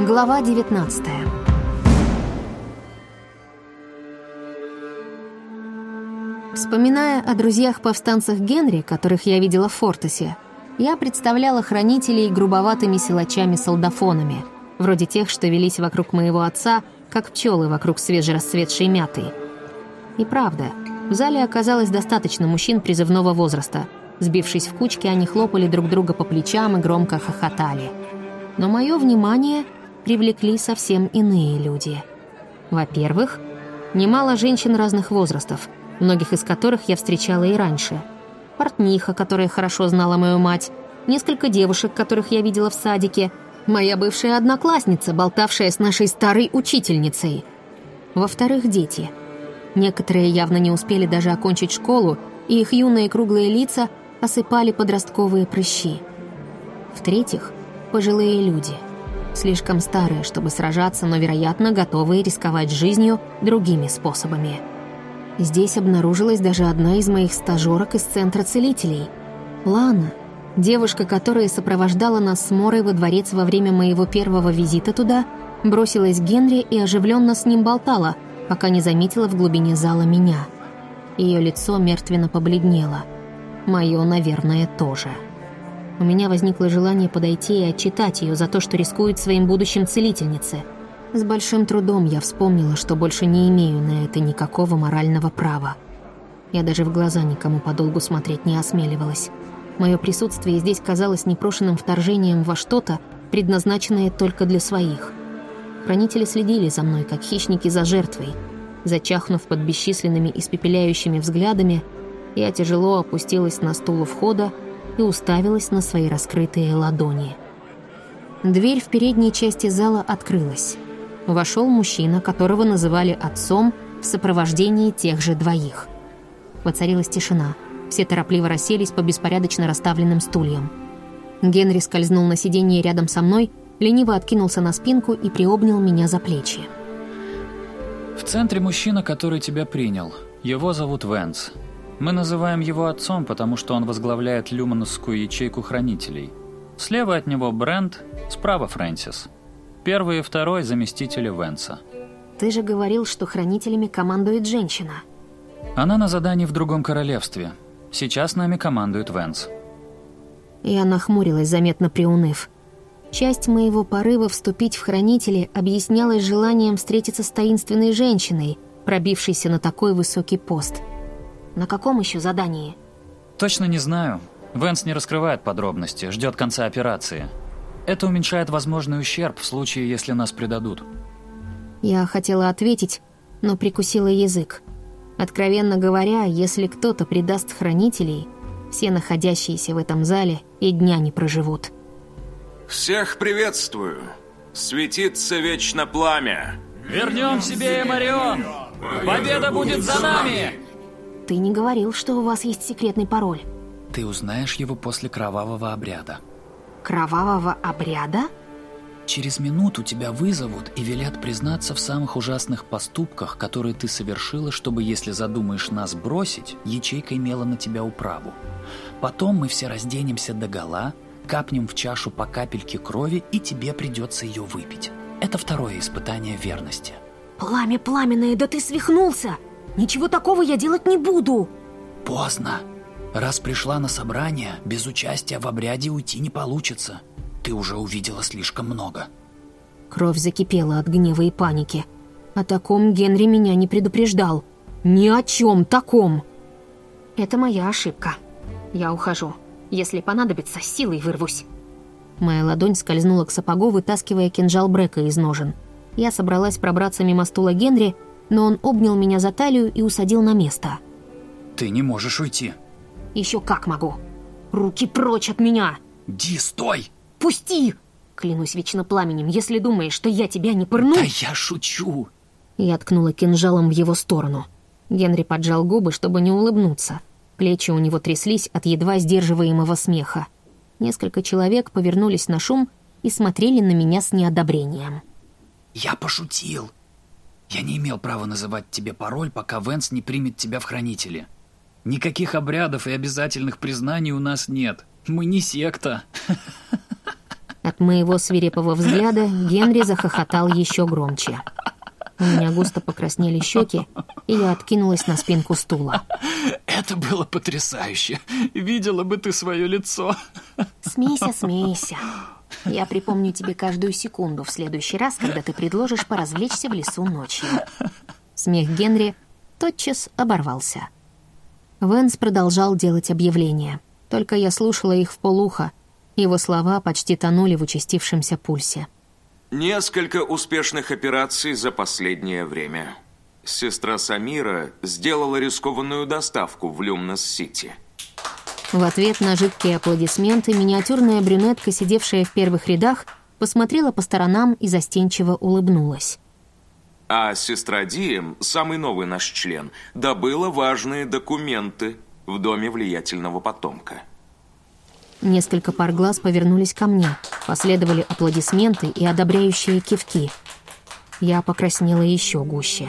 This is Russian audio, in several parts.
Глава 19 Вспоминая о друзьях-повстанцах Генри, которых я видела в Фортесе, я представляла хранителей грубоватыми силачами-солдафонами, вроде тех, что велись вокруг моего отца, как пчелы вокруг свежерасцветшей мяты. И правда, в зале оказалось достаточно мужчин призывного возраста. Сбившись в кучки, они хлопали друг друга по плечам и громко хохотали. Но мое внимание привлекли совсем иные люди. Во-первых, немало женщин разных возрастов, многих из которых я встречала и раньше. Портниха, которая хорошо знала мою мать, несколько девушек, которых я видела в садике, моя бывшая одноклассница, болтавшая с нашей старой учительницей. Во-вторых, дети. Некоторые явно не успели даже окончить школу, и их юные круглые лица осыпали подростковые прыщи. В-третьих, пожилые люди. Слишком старые, чтобы сражаться, но, вероятно, готовые рисковать жизнью другими способами. Здесь обнаружилась даже одна из моих стажерок из Центра целителей. Лана, девушка, которая сопровождала нас с Морой во дворец во время моего первого визита туда, бросилась к Генри и оживленно с ним болтала, пока не заметила в глубине зала меня. Ее лицо мертвенно побледнело. Мое, наверное, тоже. У меня возникло желание подойти и отчитать ее за то, что рискует своим будущим целительнице – с большим трудом я вспомнила, что больше не имею на это никакого морального права. Я даже в глаза никому подолгу смотреть не осмеливалась. Мое присутствие здесь казалось непрошенным вторжением во что-то, предназначенное только для своих. Хранители следили за мной, как хищники за жертвой. Зачахнув под бесчисленными испепеляющими взглядами, я тяжело опустилась на стул у входа и уставилась на свои раскрытые ладони. Дверь в передней части зала открылась вошел мужчина, которого называли отцом в сопровождении тех же двоих. Воцарилась тишина. Все торопливо расселись по беспорядочно расставленным стульям. Генри скользнул на сиденье рядом со мной, лениво откинулся на спинку и приобнял меня за плечи. В центре мужчина, который тебя принял. Его зовут Венс. Мы называем его отцом, потому что он возглавляет люмановскую ячейку хранителей. Слева от него Брент, справа Фрэнсис. Первый и второй заместители Венса. Ты же говорил, что хранителями командует женщина. Она на задании в другом королевстве. Сейчас нами командует Венс. Я нахмурилась, заметно приуныв. Часть моего порыва вступить в хранители объяснялась желанием встретиться с таинственной женщиной, пробившейся на такой высокий пост. На каком еще задании? Точно не знаю. Венс не раскрывает подробности, ждет конца операции. Это уменьшает возможный ущерб в случае, если нас предадут. Я хотела ответить, но прикусила язык. Откровенно говоря, если кто-то предаст хранителей, все находящиеся в этом зале и дня не проживут. Всех приветствую. Светится вечно пламя. Вернем себе Эмарион! Победа будет за нами! Ты не говорил, что у вас есть секретный пароль. Ты узнаешь его после кровавого обряда кровавого обряда? Через минуту тебя вызовут и велят признаться в самых ужасных поступках, которые ты совершила, чтобы, если задумаешь нас бросить, ячейка имела на тебя управу. Потом мы все разденемся до гола, капнем в чашу по капельке крови, и тебе придется ее выпить. Это второе испытание верности. Пламя пламенное, да ты свихнулся! Ничего такого я делать не буду! Поздно. Раз пришла на собрание, без участия в обряде уйти не получится. Ты уже увидела слишком много. Кровь закипела от гнева и паники. О таком Генри меня не предупреждал. Ни о чем таком. Это моя ошибка. Я ухожу. Если понадобится, силой вырвусь. Моя ладонь скользнула к сапогу, вытаскивая кинжал Брека из ножен. Я собралась пробраться мимо стула Генри, но он обнял меня за талию и усадил на место. «Ты не можешь уйти», еще как могу. Руки прочь от меня! Ди, стой! Пусти! Клянусь вечно пламенем, если думаешь, что я тебя не пырну... Да я шучу! Я ткнула кинжалом в его сторону. Генри поджал губы, чтобы не улыбнуться. Плечи у него тряслись от едва сдерживаемого смеха. Несколько человек повернулись на шум и смотрели на меня с неодобрением. «Я пошутил. Я не имел права называть тебе пароль, пока Венс не примет тебя в хранители. Никаких обрядов и обязательных признаний у нас нет. Мы не секта. От моего свирепого взгляда Генри захохотал еще громче. У меня густо покраснели щеки, и я откинулась на спинку стула. Это было потрясающе. Видела бы ты свое лицо. Смейся, смейся. Я припомню тебе каждую секунду в следующий раз, когда ты предложишь поразвлечься в лесу ночью. Смех Генри тотчас оборвался. Венс продолжал делать объявления. Только я слушала их в полухо. Его слова почти тонули в участившемся пульсе. Несколько успешных операций за последнее время. Сестра Самира сделала рискованную доставку в Люмнос-Сити. В ответ на жидкие аплодисменты миниатюрная брюнетка, сидевшая в первых рядах, посмотрела по сторонам и застенчиво улыбнулась. А сестра Дием, самый новый наш член, добыла важные документы в доме влиятельного потомка. Несколько пар глаз повернулись ко мне. Последовали аплодисменты и одобряющие кивки. Я покраснела еще гуще.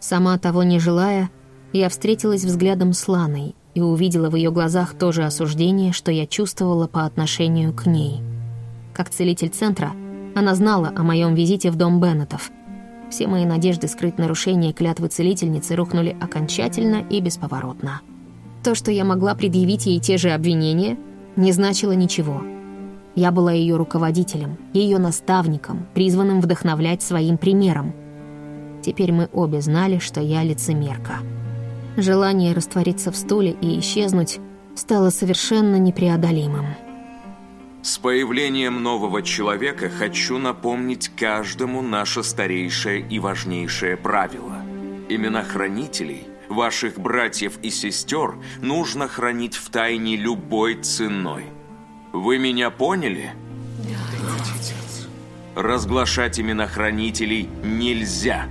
Сама того не желая, я встретилась взглядом с Ланой и увидела в ее глазах то же осуждение, что я чувствовала по отношению к ней. Как целитель центра, она знала о моем визите в дом Беннетов. Все мои надежды скрыть нарушение клятвы целительницы рухнули окончательно и бесповоротно. То, что я могла предъявить ей те же обвинения, не значило ничего. Я была ее руководителем, ее наставником, призванным вдохновлять своим примером. Теперь мы обе знали, что я лицемерка. Желание раствориться в стуле и исчезнуть стало совершенно непреодолимым. С появлением нового человека хочу напомнить каждому наше старейшее и важнейшее правило. Имена хранителей, ваших братьев и сестер, нужно хранить в тайне любой ценой. Вы меня поняли? Разглашать имена хранителей нельзя.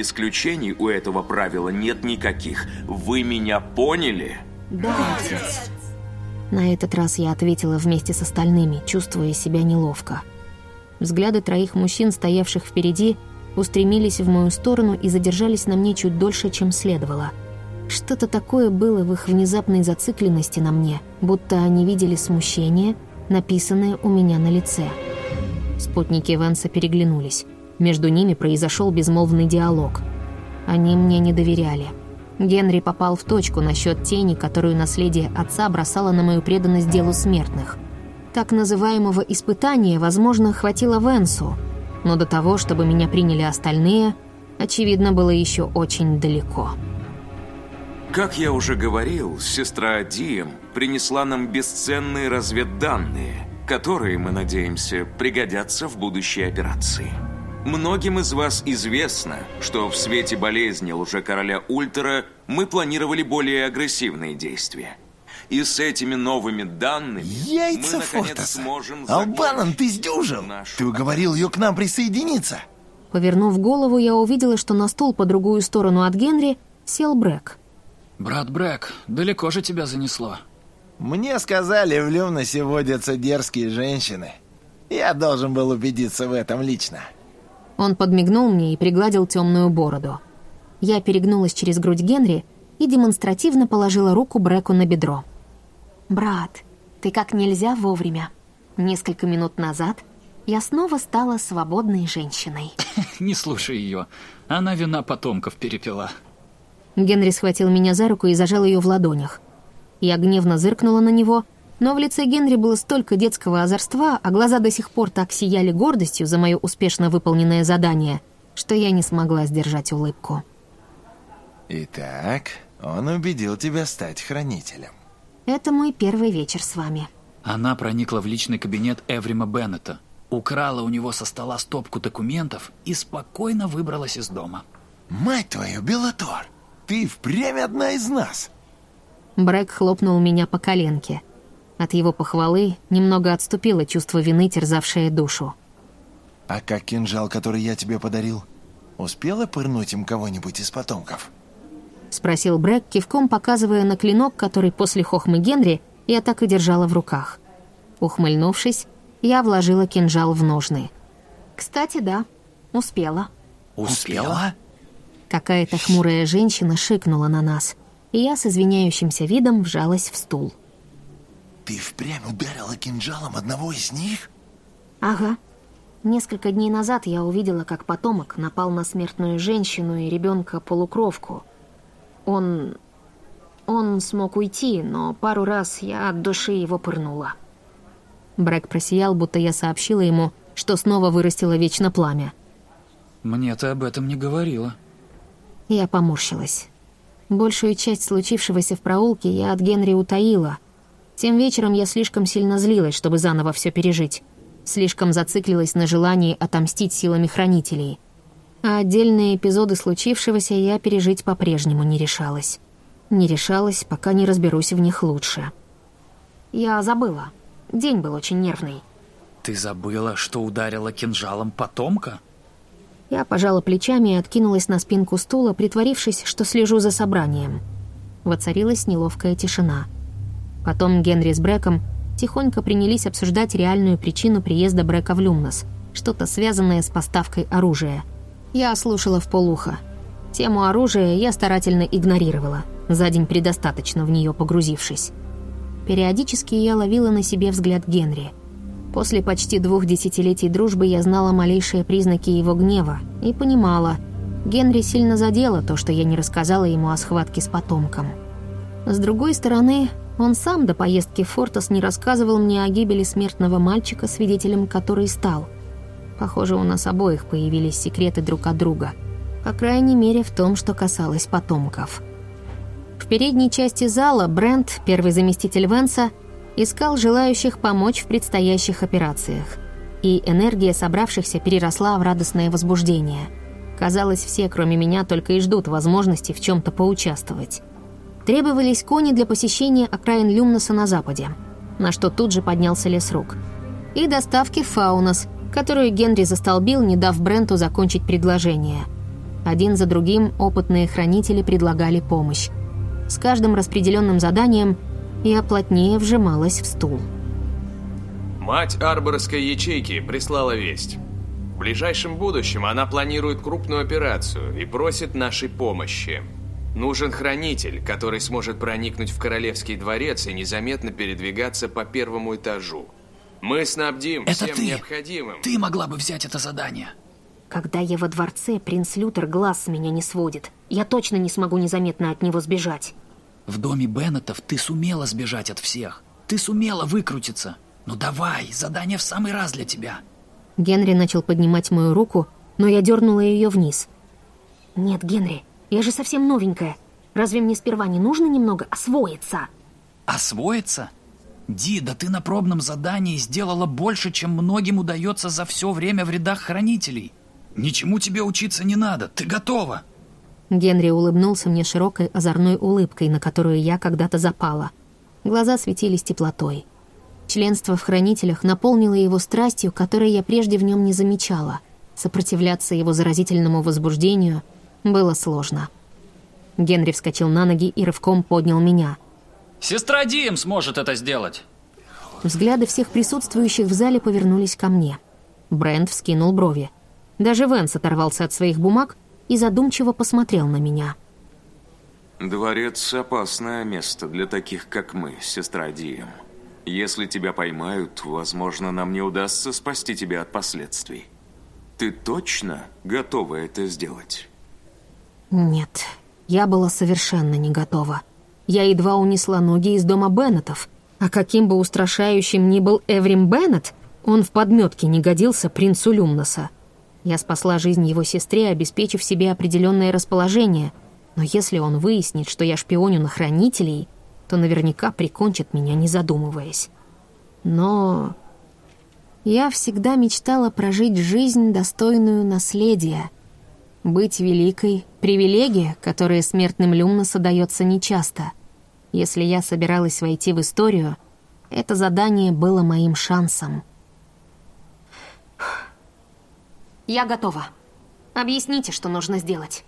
Исключений у этого правила нет никаких. Вы меня поняли? Да, отец. На этот раз я ответила вместе с остальными, чувствуя себя неловко. Взгляды троих мужчин, стоявших впереди, устремились в мою сторону и задержались на мне чуть дольше, чем следовало. Что-то такое было в их внезапной зацикленности на мне, будто они видели смущение, написанное у меня на лице. Спутники Венса переглянулись. Между ними произошел безмолвный диалог. Они мне не доверяли. Генри попал в точку насчет тени, которую наследие отца бросало на мою преданность делу смертных. Так называемого испытания, возможно, хватило Венсу, но до того, чтобы меня приняли остальные, очевидно, было еще очень далеко. Как я уже говорил, сестра Дием принесла нам бесценные разведданные, которые, мы надеемся, пригодятся в будущей операции. Многим из вас известно, что в свете болезни лже-короля Ультера мы планировали более агрессивные действия. И с этими новыми данными Яйца мы, наконец, Фортеса. сможем... Албанан, закончить ты сдюжил? нашу Ты уговорил ее к нам присоединиться? Повернув голову, я увидела, что на стол по другую сторону от Генри сел Брэк. Брат Брэк, далеко же тебя занесло. Мне сказали, в Люмносе водятся дерзкие женщины. Я должен был убедиться в этом лично. Он подмигнул мне и пригладил темную бороду. Я перегнулась через грудь Генри и демонстративно положила руку Бреку на бедро. «Брат, ты как нельзя вовремя. Несколько минут назад я снова стала свободной женщиной». Не слушай ее. Она вина потомков перепила. Генри схватил меня за руку и зажал ее в ладонях. Я гневно зыркнула на него, но в лице Генри было столько детского озорства, а глаза до сих пор так сияли гордостью за мое успешно выполненное задание, что я не смогла сдержать улыбку. Итак, он убедил тебя стать хранителем. Это мой первый вечер с вами. Она проникла в личный кабинет Эврима Беннета, украла у него со стола стопку документов и спокойно выбралась из дома. Мать твою, Белатор, ты впрямь одна из нас. Брэк хлопнул меня по коленке. От его похвалы немного отступило чувство вины, терзавшее душу. А как кинжал, который я тебе подарил? Успела пырнуть им кого-нибудь из потомков? Спросил Брэк, кивком показывая на клинок, который после хохмы Генри я так и держала в руках. Ухмыльнувшись, я вложила кинжал в ножны. «Кстати, да, успела». Успела? Какая-то хмурая женщина шикнула на нас, и я с извиняющимся видом вжалась в стул. Ты впрямь ударила кинжалом одного из них? Ага. Несколько дней назад я увидела, как потомок напал на смертную женщину и ребенка-полукровку. Он... Он смог уйти, но пару раз я от души его пырнула. Брэк просиял, будто я сообщила ему, что снова вырастило вечно пламя. Мне ты об этом не говорила. Я поморщилась. Большую часть случившегося в проулке я от Генри утаила. Тем вечером я слишком сильно злилась, чтобы заново все пережить. Слишком зациклилась на желании отомстить силами хранителей. А отдельные эпизоды случившегося я пережить по-прежнему не решалась. Не решалась, пока не разберусь в них лучше. Я забыла. День был очень нервный. Ты забыла, что ударила кинжалом потомка? Я пожала плечами и откинулась на спинку стула, притворившись, что слежу за собранием. Воцарилась неловкая тишина. Потом Генри с Брэком тихонько принялись обсуждать реальную причину приезда Брэка в Люмнос, что-то связанное с поставкой оружия. Я слушала в полухо. Тему оружия я старательно игнорировала, за день предостаточно в нее погрузившись. Периодически я ловила на себе взгляд Генри — После почти двух десятилетий дружбы я знала малейшие признаки его гнева и понимала, Генри сильно задело то, что я не рассказала ему о схватке с потомком. С другой стороны, он сам до поездки в Фортос не рассказывал мне о гибели смертного мальчика, свидетелем которой стал. Похоже, у нас обоих появились секреты друг от друга. По крайней мере, в том, что касалось потомков. В передней части зала Брент, первый заместитель Венса, искал желающих помочь в предстоящих операциях. И энергия собравшихся переросла в радостное возбуждение. Казалось, все, кроме меня, только и ждут возможности в чем-то поучаствовать. Требовались кони для посещения окраин Люмноса на западе, на что тут же поднялся лес рук. И доставки Фаунос, которую Генри застолбил, не дав Бренту закончить предложение. Один за другим опытные хранители предлагали помощь. С каждым распределенным заданием я плотнее вжималась в стул. Мать Арборской ячейки прислала весть. В ближайшем будущем она планирует крупную операцию и просит нашей помощи. Нужен хранитель, который сможет проникнуть в королевский дворец и незаметно передвигаться по первому этажу. Мы снабдим это всем ты. необходимым. Ты могла бы взять это задание. Когда я во дворце, принц Лютер глаз с меня не сводит. Я точно не смогу незаметно от него сбежать. В доме Беннетов ты сумела сбежать от всех. Ты сумела выкрутиться. Ну давай, задание в самый раз для тебя. Генри начал поднимать мою руку, но я дернула ее вниз. Нет, Генри, я же совсем новенькая. Разве мне сперва не нужно немного освоиться? Освоиться? Ди, да ты на пробном задании сделала больше, чем многим удается за все время в рядах хранителей. Ничему тебе учиться не надо, ты готова. Генри улыбнулся мне широкой озорной улыбкой, на которую я когда-то запала. Глаза светились теплотой. Членство в хранителях наполнило его страстью, которой я прежде в нем не замечала. Сопротивляться его заразительному возбуждению было сложно. Генри вскочил на ноги и рывком поднял меня. «Сестра Дим сможет это сделать!» Взгляды всех присутствующих в зале повернулись ко мне. Брент вскинул брови. Даже Венс оторвался от своих бумаг и задумчиво посмотрел на меня. Дворец – опасное место для таких, как мы, сестра Дием. Если тебя поймают, возможно, нам не удастся спасти тебя от последствий. Ты точно готова это сделать? Нет, я была совершенно не готова. Я едва унесла ноги из дома Беннетов, а каким бы устрашающим ни был Эврим Беннет, он в подметке не годился принцу Люмноса. Я спасла жизнь его сестре, обеспечив себе определенное расположение. Но если он выяснит, что я шпионю на хранителей, то наверняка прикончит меня, не задумываясь. Но я всегда мечтала прожить жизнь, достойную наследия. Быть великой — привилегия, которая смертным Люмноса дается нечасто. Если я собиралась войти в историю, это задание было моим шансом — «Я готова. Объясните, что нужно сделать».